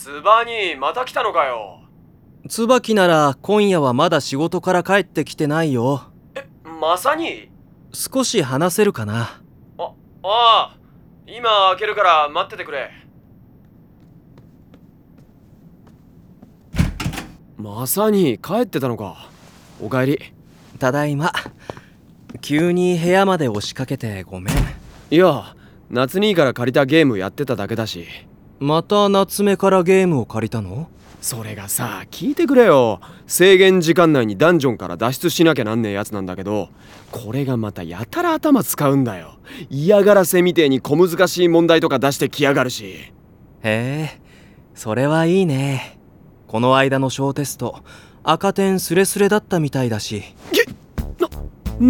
スバニーまた来たのかよ。椿なら今夜はまだ仕事から帰ってきてないよ。まさに？少し話せるかな。あああ。今開けるから待っててくれ。まさに帰ってたのか。おかえり。ただいま。急に部屋まで押しかけてごめん。いや夏にから借りたゲームやってただけだしまた夏目からゲームを借りたの？それがさ聞いてくれよ。制限時間内にダンジョンから脱出しなきゃなんねえやつなんだけどこれがまたやたら頭使うんだよ。嫌がらせみてえに小難しい問題とか出してきやがるし。へえそれはいいね。この間の小テスト赤点スレスレだったみたいだし。な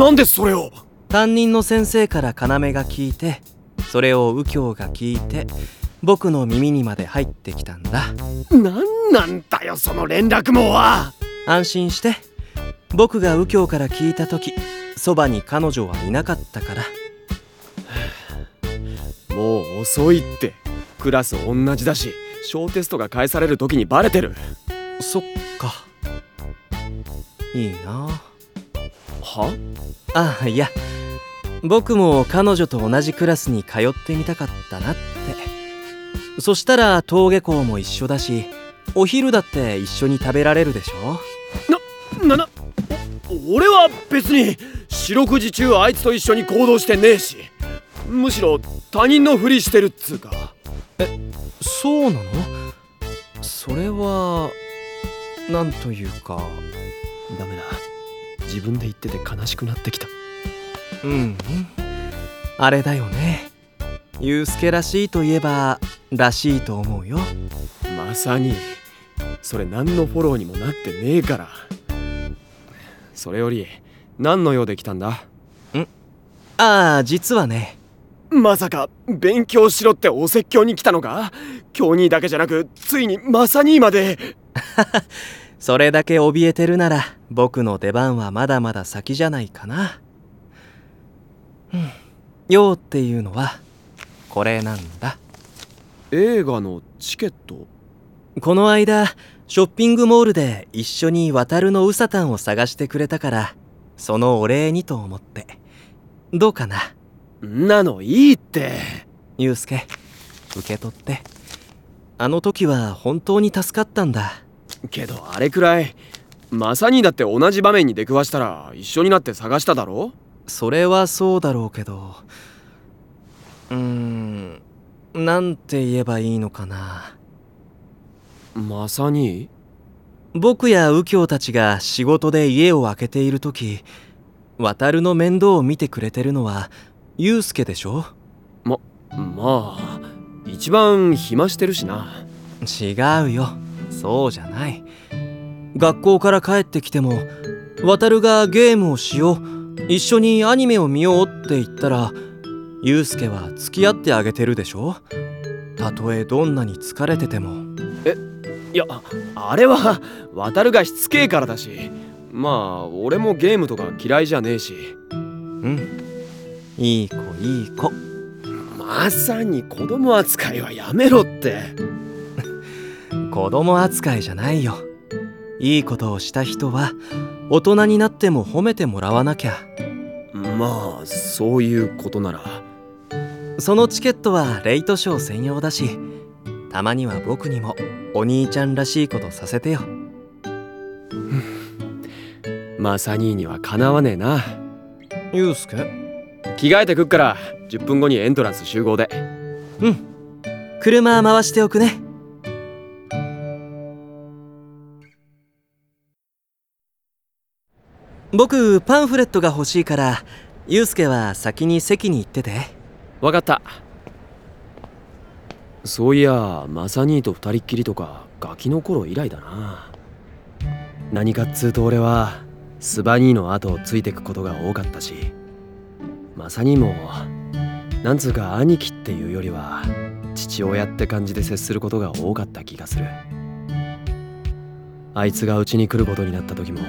なんでそれを？担任の先生から要が聞いてそれを右京が聞いて僕の耳にまで入ってきたんだ。なんなんだよその連絡網は。安心して。僕が右京から聞いた時そばに彼女はいなかったから。もう遅いって。クラス同じだし小テストが返される時にバレてる。そっか。いいな。は？あいや。僕も彼女と同じクラスに通ってみたかったなってそしたら登下校も一緒だしお昼だって一緒に食べられるでしょ？な、な、な、俺は別に四六時中あいつと一緒に行動してねえしむしろ他人のふりしてるっつうか。えそうなの？それはなんというか。ダメだ。自分で言ってて悲しくなってきた。うん。うんあれだよね。ユうスケらしいといえばらしいと思うよ。まさに。それ何のフォローにもなってねえから。それより何の用で来たんだ？ん？ああ実はね。まさか勉強しろってお説教に来たのか？京兄だけじゃなくついにマサニーまで。それだけ怯えてるなら僕の出番はまだまだ先じゃないかな。うん。用っていうのはこれなんだ映画のチケット？この間ショッピングモールで一緒に渡るのウサタンを探してくれたからそのお礼にと思って。どうかな？んなのいいって。ユうスケ受け取って。あの時は本当に助かったんだ。けどあれくらいまさにだって同じ場面に出くわしたら一緒になって探しただろ？それはそうだろうけど。うーんなんて言えばいいのかな。まさに？僕や右京たちが仕事で家を空けている時渡るの面倒を見てくれてるのはユうスケでしょ？ままあ一番暇してるしな。違うよ。そうじゃない。学校から帰ってきても渡るがゲームをしよう一緒にアニメを見ようって言ったらユうスケは付き合ってあげてるでしょ？たとえどんなに疲れてても。えいやあれは渡るがしつけえからだし。まあ俺もゲームとか嫌いじゃねえし。うん。いい子いい子。まさに子供扱いはやめろって。子供扱いじゃないよ。いいことをした人は大人になっても褒めてもらわなきゃ。まあそういうことならそのチケットはレイトショー専用だしたまには僕にもお兄ちゃんらしいことさせてよ。マサニーにはかなわねえな。ユうスケ？着替えてくっから10分後にエントランス集合で。うん。車回しておくね。僕パンフレットが欲しいからユうスケは先に席に行っててわかった。そういやマサニーと二人っきりとかガキの頃以来だな。何かっつうと俺はスバニーの後をついてくことが多かったしマサニーもなんつうか兄貴っていうよりは父親って感じで接することが多かった気がする。あいつがうちに来ることになった時も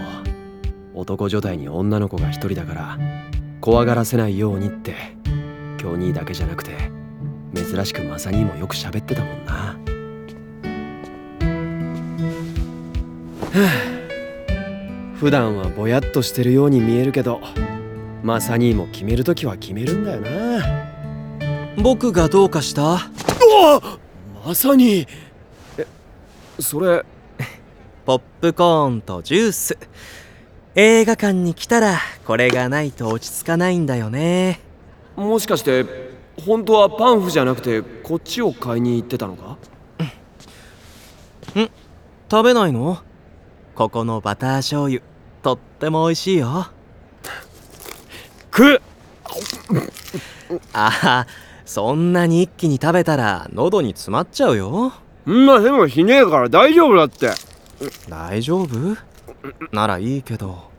男女体に女の子が一人だから怖がらせないようにって京兄だけじゃなくて珍しくマサ兄もよく喋ってたもんな。普段はぼやっとしてるように見えるけどマサニーも決めるときは決めるんだよな。僕がどうかした？まさに！えそれ。ポップコーンとジュース。映画館に来たらこれがないと落ち着かないんだよねもしかして本当はパンフじゃなくてこっちを買いに行ってたのか？食べないの？ここのバター醤油。とっても美味しいよ。く ああそんなに一気に食べたら喉に詰まっちゃうよ。んなでもひねえから大丈夫だって。大丈夫？ならいいけど。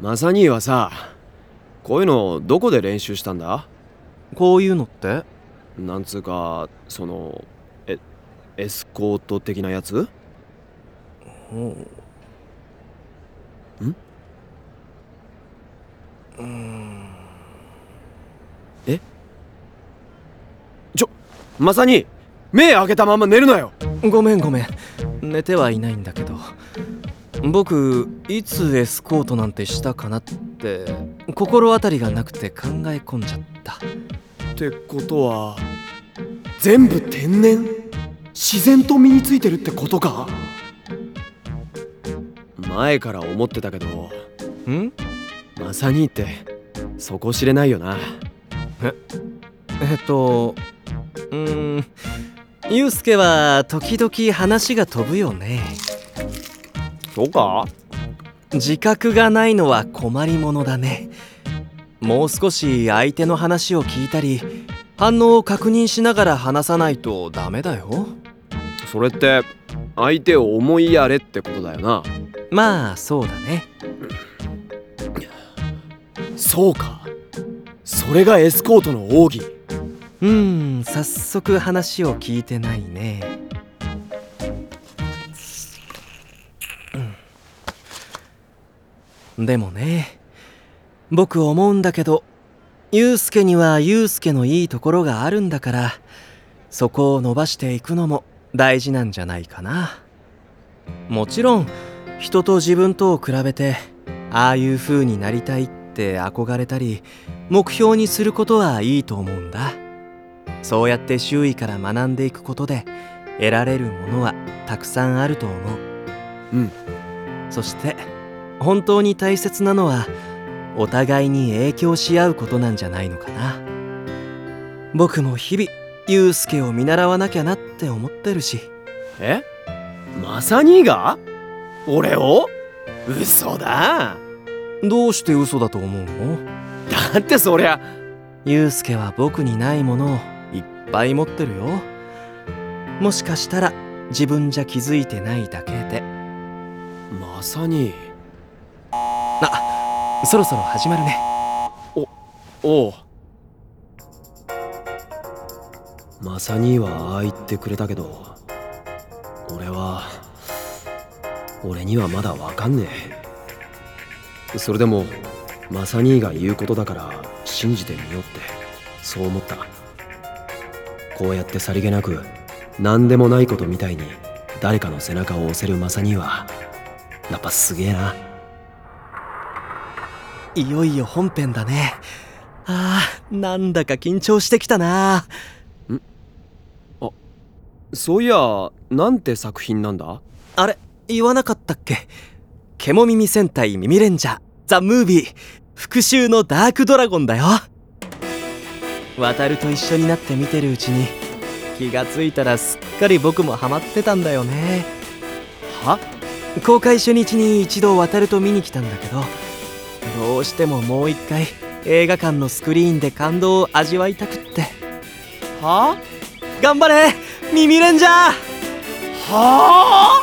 マサニーはさこういうのどこで練習したんだ？こういうのって？なんつうかそのえエスコート的なやつ？え？ちょマサニー目開けたまま寝るなよ。ごめんごめん。寝てはいないんだけど僕いつエスコートなんてしたかなって心当たりがなくて考え込んじゃった。ってことは全部天然？自然と身についてるってことか？前から思ってたけど。ん？マサニーって底知れないよな。えっとうーん。ユウスケは時々話が飛ぶよねそうか？自覚がないのは困りものだね。もう少し相手の話を聞いたり反応を確認しながら話さないとダメだよ。それって相手を思いやれってことだよな？まあそうだね。そうか。それがエスコートの奥義。うーん早速話を聞いてないねでもね僕思うんだけどユウスケにはユウスケのいいところがあるんだからそこを伸ばしていくのも大事なんじゃないかな。もちろん人と自分とを比べてああいう風になりたいって憧れたり目標にすることはいいと思うんだ。そうやって周囲から学んでいくことで得られるものはたくさんあると思う。うん。そして本当に大切なのはお互いに影響し合うことなんじゃないのかな。僕も日々ユウスケを見習わなきゃなって思ってるし。え？マサニーが？俺を？嘘だ。どうして嘘だと思うの？だってそりゃユウスケは僕にないものをいっぱい持ってるよ。もしかしたら自分じゃ気づいてないだけで。マサニーそろそろ始まるね。おう。マサニーはああ言ってくれたけど俺は俺にはまだわかんねえ。それでもマサニーが言うことだから信じてみようってそう思った。こうやってさりげなく何でもないことみたいに誰かの背中を押せるマサニーはやっぱすげえな。いよいよ本編だね。あーなんだか緊張してきたな。そういやなんて作品なんだ？あれ言わなかったっけ？獣耳戦隊耳レンジャーザ・ムービー。復讐のダークドラゴンだよ。渡ると一緒になって見てるうちに気がついたらすっかり僕もハマってたんだよね。は？公開初日に一度渡ると見に来たんだけどどうしてももう一回映画館のスクリーンで感動を味わいたくっては頑張れ耳レンジャーはあ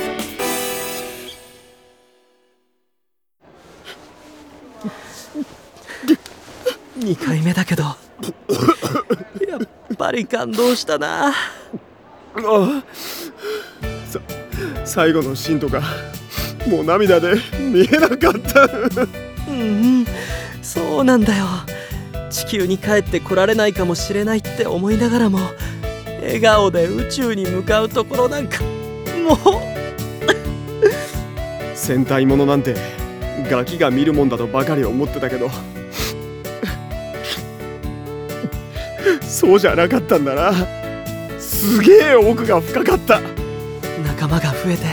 2回目だけどやっぱり感動したなあさ最後のシーンとかもう涙で見えなかったそうなんだよ。地球に帰ってこられないかもしれないって思いながらも笑顔で宇宙に向かうところなんかもう。戦隊ものなんてガキが見るもんだとばかり思ってたけど。そうじゃなかったんだな。すげえ奥が深かった。仲間が増えて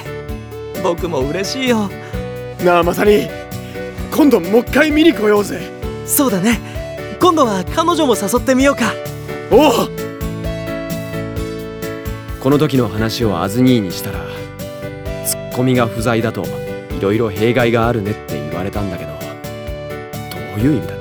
僕も嬉しいよ。なあまさに。今度もう一回見に来ようぜそうだね。今度は彼女も誘ってみようか。おおこの時の話をアズニーにしたらツッコミが不在だといろいろ弊害があるねって言われたんだけどどういう意味だ？